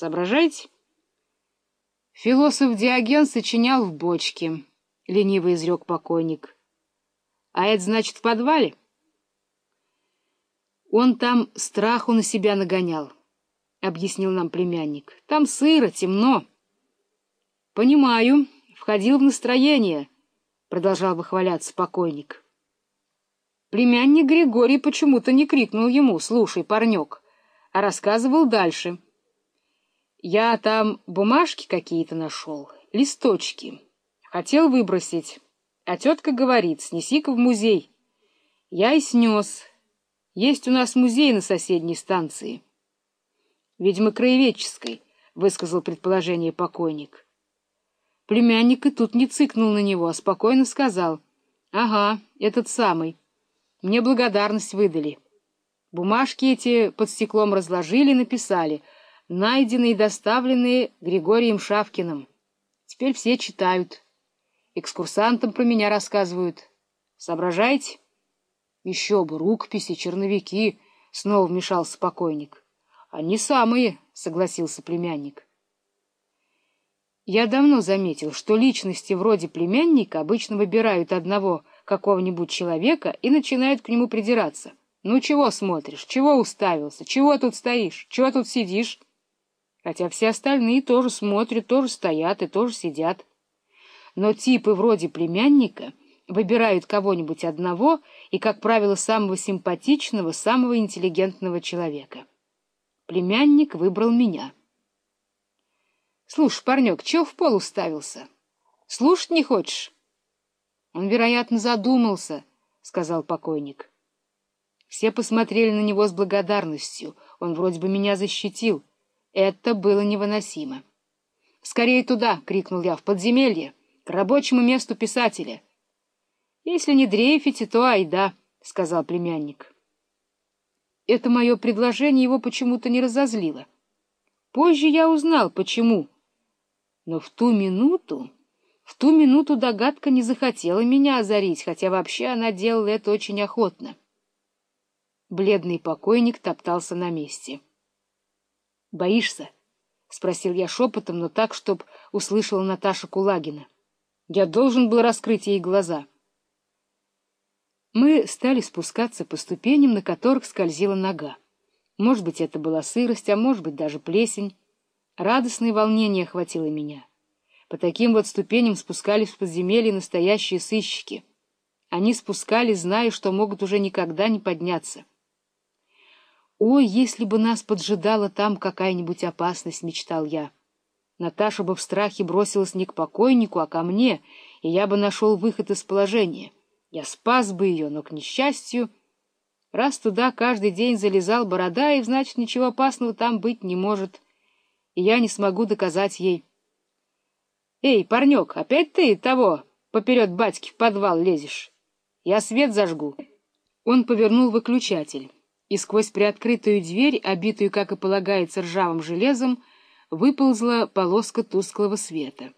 Соображаете? Философ Диоген сочинял в бочке, — лениво изрек покойник. А это значит в подвале? Он там страху на себя нагонял, — объяснил нам племянник. Там сыро, темно. Понимаю, входил в настроение, — продолжал выхваляться покойник. Племянник Григорий почему-то не крикнул ему «Слушай, парнек», а рассказывал дальше. «Я там бумажки какие-то нашел, листочки. Хотел выбросить, а тетка говорит, снеси-ка в музей. Я и снес. Есть у нас музей на соседней станции». «Видимо, краеведческой», — высказал предположение покойник. Племянник и тут не цыкнул на него, а спокойно сказал. «Ага, этот самый». Мне благодарность выдали. Бумажки эти под стеклом разложили и написали «Найденные и доставленные Григорием Шавкиным». Теперь все читают. Экскурсантам про меня рассказывают. Соображаете? Еще бы, рукописи, черновики, — снова вмешался покойник. — Они самые, — согласился племянник. Я давно заметил, что личности вроде племянника обычно выбирают одного какого-нибудь человека и начинают к нему придираться. «Ну чего смотришь? Чего уставился? Чего тут стоишь? Чего тут сидишь?» Хотя все остальные тоже смотрят, тоже стоят и тоже сидят. Но типы вроде племянника выбирают кого-нибудь одного и, как правило, самого симпатичного, самого интеллигентного человека. Племянник выбрал меня. Слушай, парнек, чего в пол уставился? Слушать не хочешь? Он, вероятно, задумался, — сказал покойник. Все посмотрели на него с благодарностью. Он вроде бы меня защитил. Это было невыносимо. — Скорее туда! — крикнул я. — В подземелье! К рабочему месту писателя! — Если не дрейфите, то айда, — сказал племянник. Это мое предложение его почему-то не разозлило. Позже я узнал, почему — но в ту минуту, в ту минуту догадка не захотела меня озарить, хотя вообще она делала это очень охотно. Бледный покойник топтался на месте. — Боишься? — спросил я шепотом, но так, чтоб услышала Наташа Кулагина. Я должен был раскрыть ей глаза. Мы стали спускаться по ступеням, на которых скользила нога. Может быть, это была сырость, а может быть, даже плесень. Радостное волнение охватило меня. По таким вот ступеням спускались в подземелье настоящие сыщики. Они спускались, зная, что могут уже никогда не подняться. «Ой, если бы нас поджидала там какая-нибудь опасность!» — мечтал я. Наташа бы в страхе бросилась не к покойнику, а ко мне, и я бы нашел выход из положения. Я спас бы ее, но, к несчастью, раз туда каждый день залезал борода, и значит, ничего опасного там быть не может — и я не смогу доказать ей. — Эй, парнек, опять ты того поперед батьки в подвал лезешь? Я свет зажгу. Он повернул выключатель, и сквозь приоткрытую дверь, обитую, как и полагается, ржавым железом, выползла полоска тусклого света.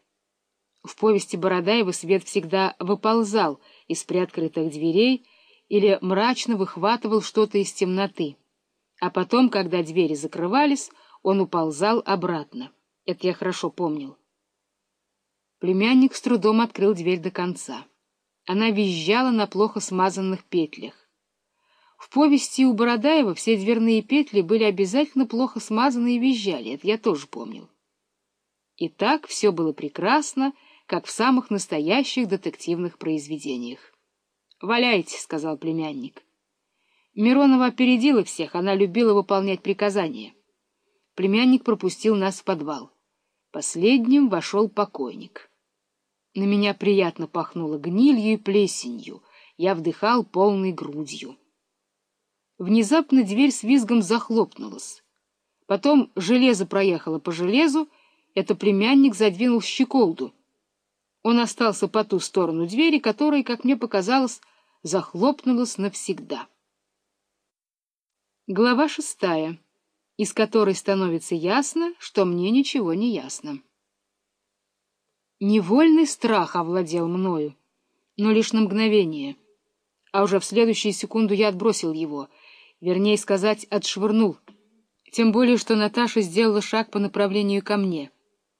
В повести Бородаева свет всегда выползал из приоткрытых дверей или мрачно выхватывал что-то из темноты. А потом, когда двери закрывались, он уползал обратно. Это я хорошо помнил. Племянник с трудом открыл дверь до конца. Она визжала на плохо смазанных петлях. В повести у Бородаева все дверные петли были обязательно плохо смазаны и визжали, это я тоже помнил. И так все было прекрасно, как в самых настоящих детективных произведениях. «Валяйте», — сказал племянник. Миронова опередила всех, она любила выполнять приказания. Племянник пропустил нас в подвал. Последним вошел покойник. На меня приятно пахнуло гнилью и плесенью. Я вдыхал полной грудью. Внезапно дверь с визгом захлопнулась. Потом железо проехало по железу, это племянник задвинул щеколду. Он остался по ту сторону двери, которая, как мне показалось, захлопнулась навсегда. Глава шестая из которой становится ясно, что мне ничего не ясно. Невольный страх овладел мною, но лишь на мгновение, а уже в следующую секунду я отбросил его, вернее сказать, отшвырнул. Тем более, что Наташа сделала шаг по направлению ко мне —